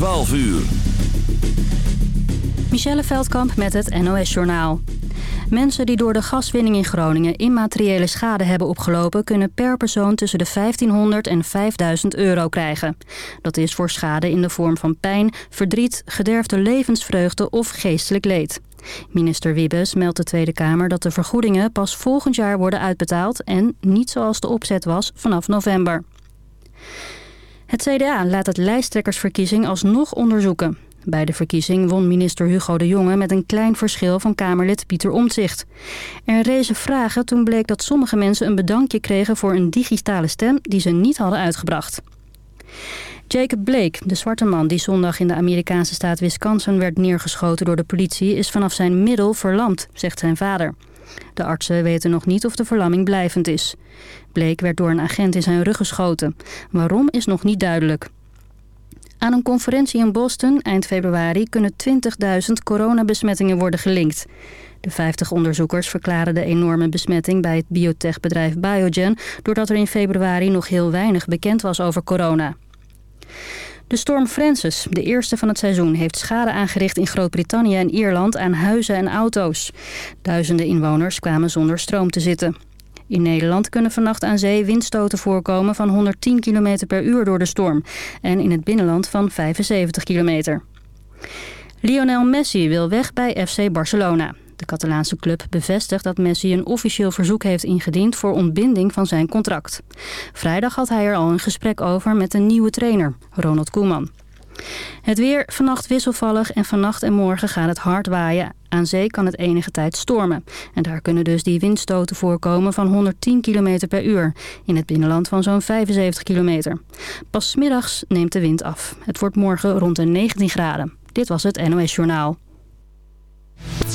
12 uur. Michelle Veldkamp met het NOS-journaal. Mensen die door de gaswinning in Groningen immateriële schade hebben opgelopen... kunnen per persoon tussen de 1500 en 5000 euro krijgen. Dat is voor schade in de vorm van pijn, verdriet, gederfde levensvreugde of geestelijk leed. Minister Wiebes meldt de Tweede Kamer dat de vergoedingen pas volgend jaar worden uitbetaald... en niet zoals de opzet was vanaf november. Het CDA laat het lijsttrekkersverkiezing alsnog onderzoeken. Bij de verkiezing won minister Hugo de Jonge met een klein verschil van Kamerlid Pieter Omtzigt. Er rezen vragen toen bleek dat sommige mensen een bedankje kregen voor een digitale stem die ze niet hadden uitgebracht. Jacob Blake, de zwarte man die zondag in de Amerikaanse staat Wisconsin werd neergeschoten door de politie, is vanaf zijn middel verlamd, zegt zijn vader. De artsen weten nog niet of de verlamming blijvend is. Blake werd door een agent in zijn rug geschoten. Waarom is nog niet duidelijk. Aan een conferentie in Boston eind februari kunnen 20.000 coronabesmettingen worden gelinkt. De 50 onderzoekers verklaren de enorme besmetting bij het biotechbedrijf Biogen... doordat er in februari nog heel weinig bekend was over corona. De storm Francis, de eerste van het seizoen, heeft schade aangericht in Groot-Brittannië en Ierland aan huizen en auto's. Duizenden inwoners kwamen zonder stroom te zitten. In Nederland kunnen vannacht aan zee windstoten voorkomen van 110 km per uur door de storm. En in het binnenland van 75 km. Lionel Messi wil weg bij FC Barcelona. De Catalaanse club bevestigt dat Messi een officieel verzoek heeft ingediend voor ontbinding van zijn contract. Vrijdag had hij er al een gesprek over met een nieuwe trainer, Ronald Koeman. Het weer vannacht wisselvallig en vannacht en morgen gaat het hard waaien. Aan zee kan het enige tijd stormen. En daar kunnen dus die windstoten voorkomen van 110 km per uur. In het binnenland van zo'n 75 km. Pas middags neemt de wind af. Het wordt morgen rond de 19 graden. Dit was het NOS Journaal.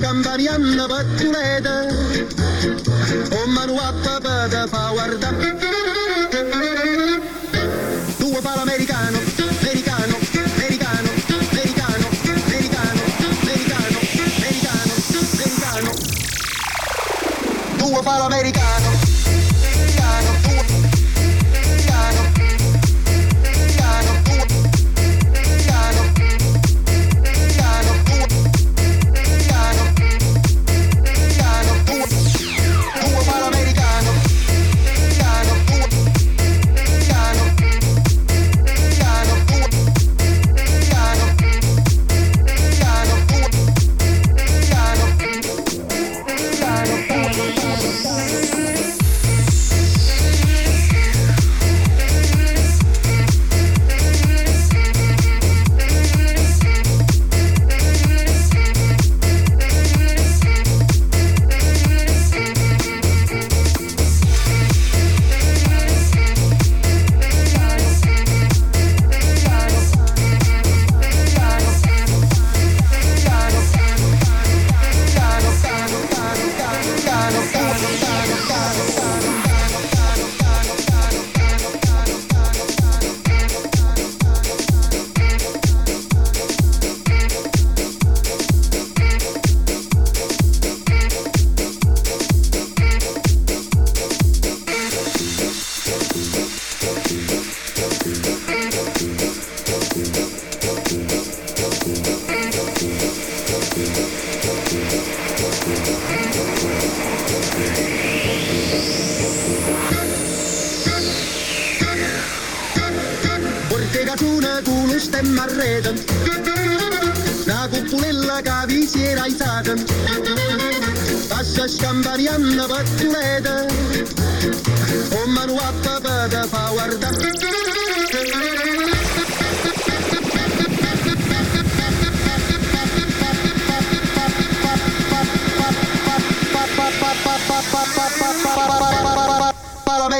cambiando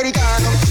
Americano,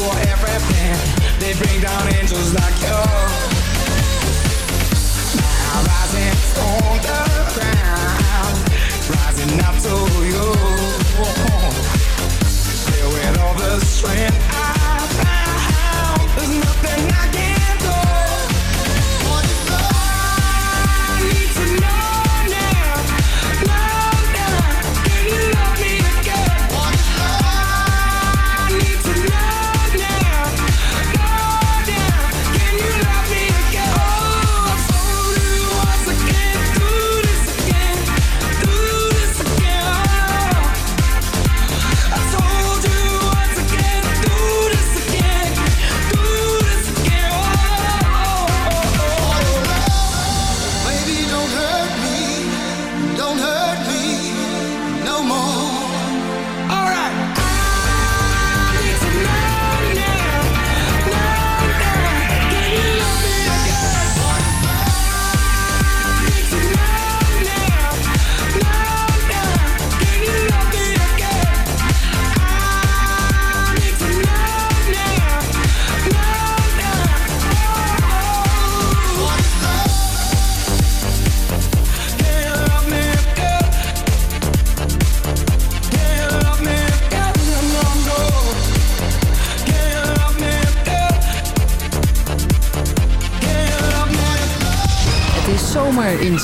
for everything. They bring down angels like you. Now rising on the ground, rising up to you. Feel with all the strength I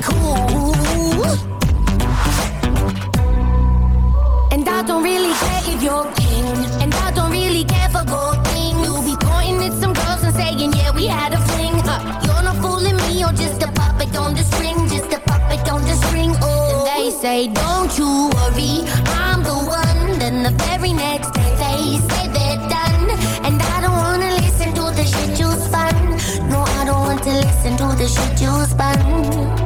Fucking cool. And I don't really care if you're king. And I don't really care for gold things. You'll be pointing at some girls and saying, yeah, we had a fling. Huh. You're not fooling me, you're just a puppet on the string. Just a puppet on the string. Oh, and they say, don't you worry, I'm the one. Then the very next day they say they're done. And I don't wanna listen to the shit you spun. No, I don't want to listen to the shit you spun.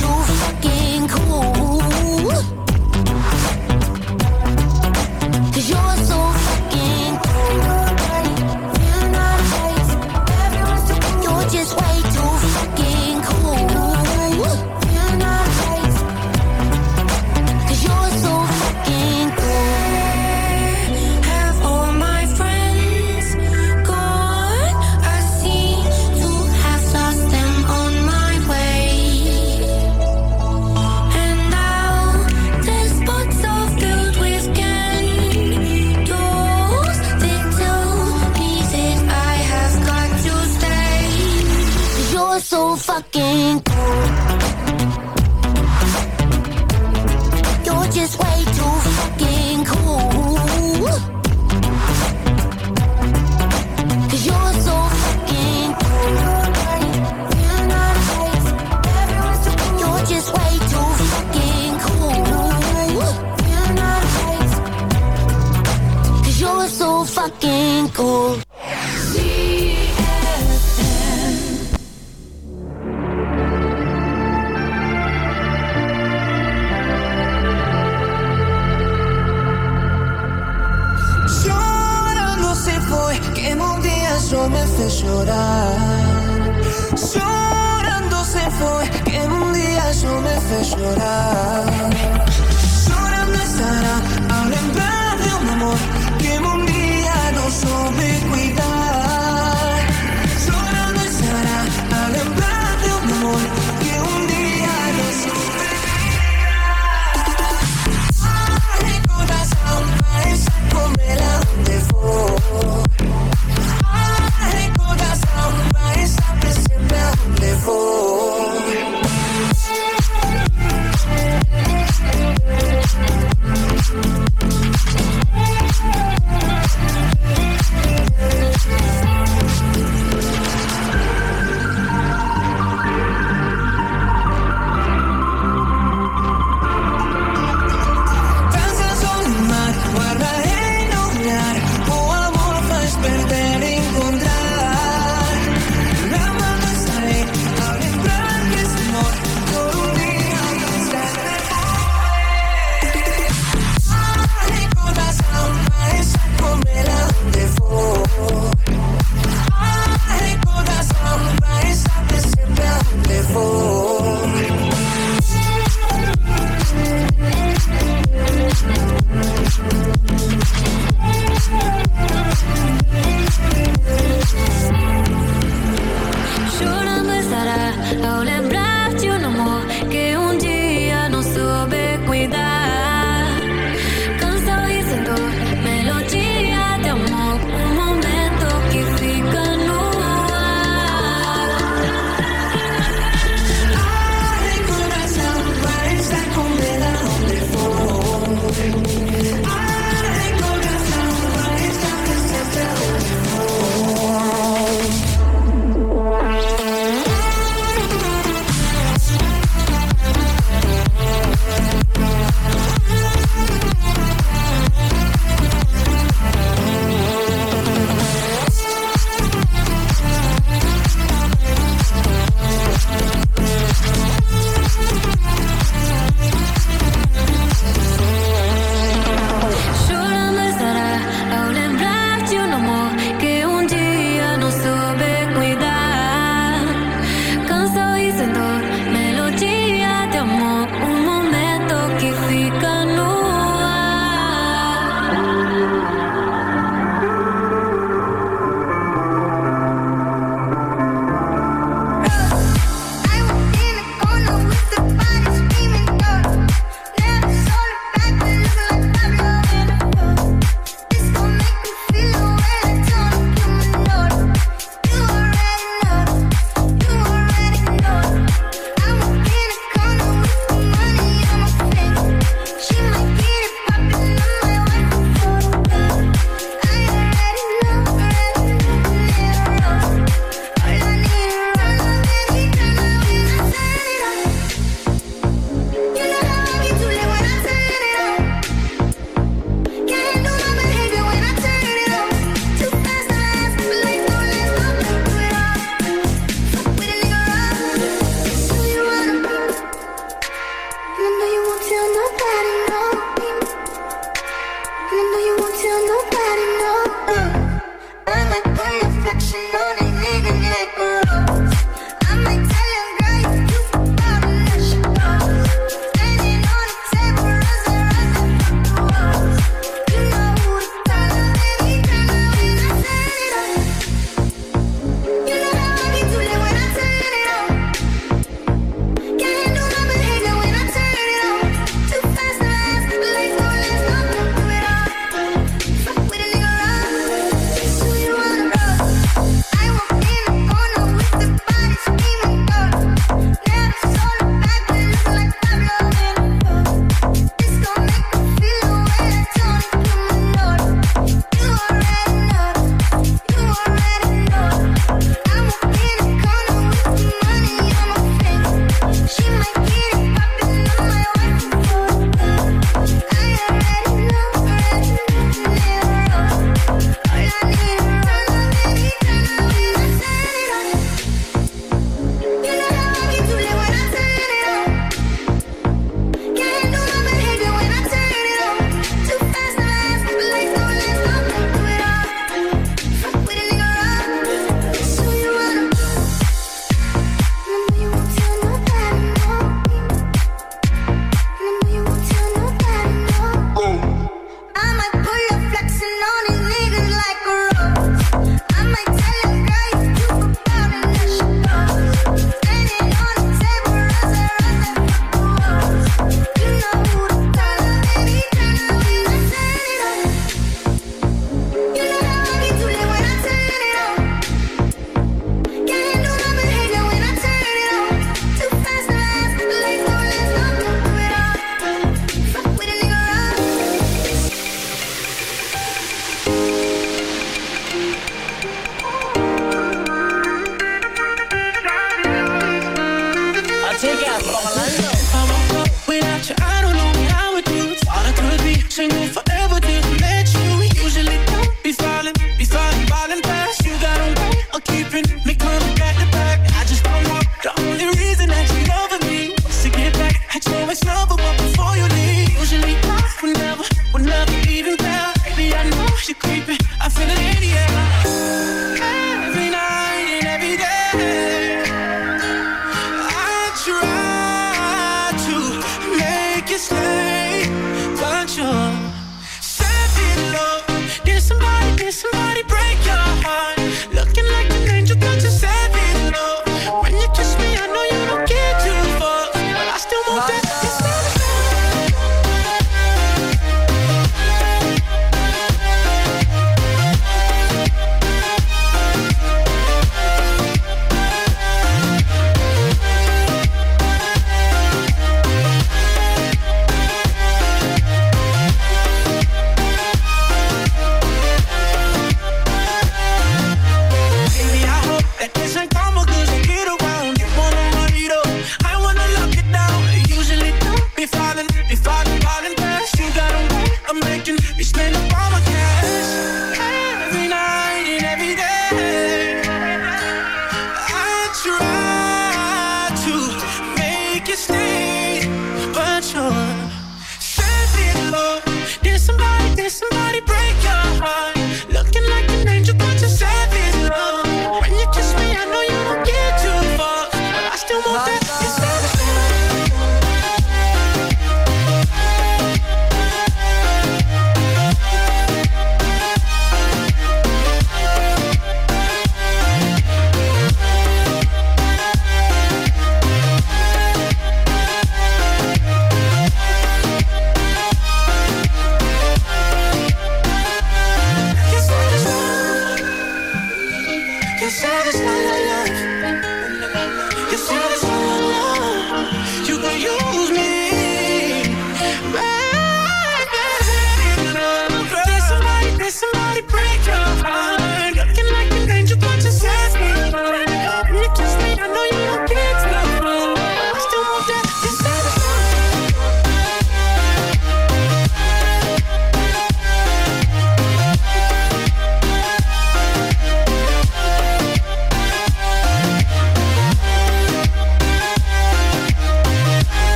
so fucking cool. You're just way too fucking cool. Cause you're so fucking cool. You're just way too fucking cool. Cause you're so fucking cool. llorar. Llorando se fue, que un día yo me fue llorar. Llorando estará.